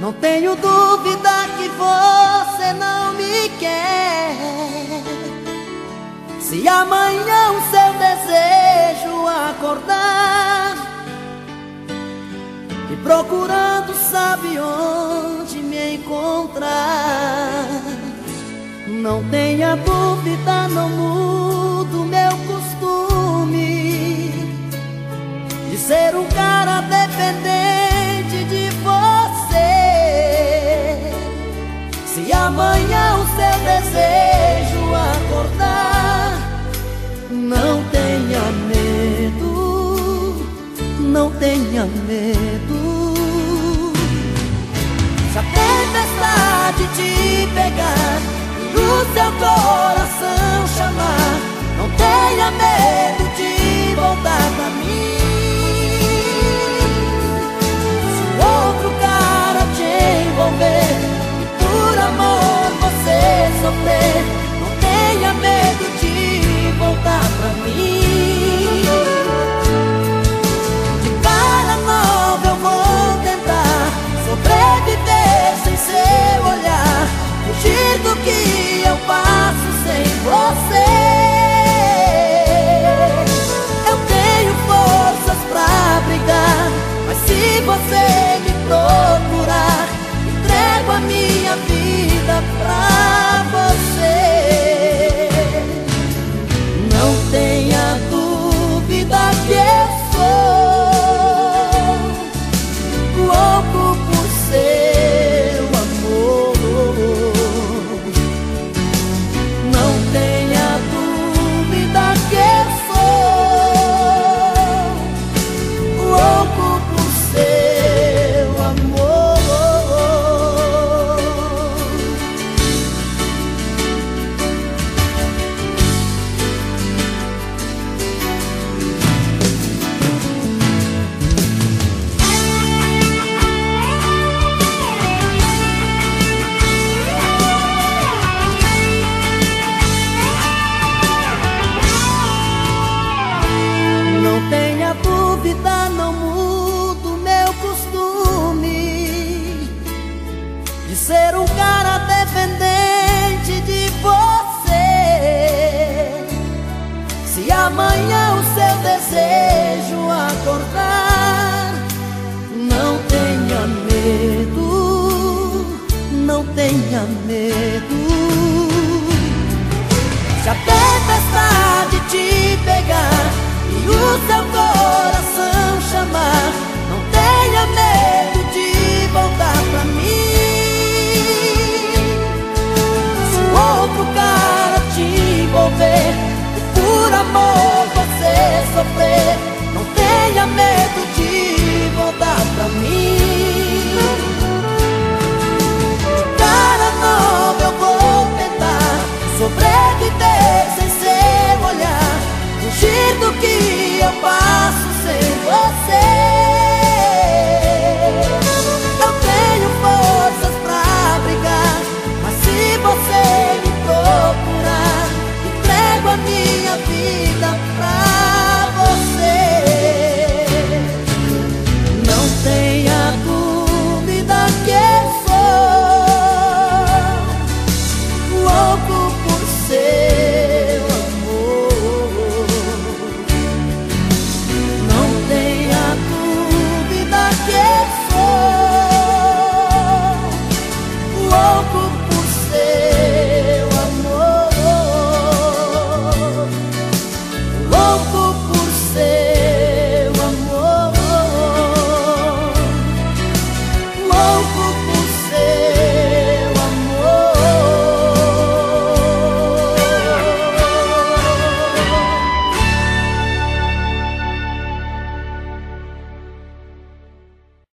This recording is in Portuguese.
Não tenho dúvida que você não me quer. Se amanhã o seu desejo acordar, e procurando sabe onde me encontrar. Não tenha dúvida, não mudo meu costume de ser um te de pegar e o seu coração chamar. Não tenha medo de voltar pra mim. Se outro cara te envolver e por amor você sofrer. Amanhã o seu desejo acordar. Não tenha medo, não tenha medo. Se a tempestade te pegar e o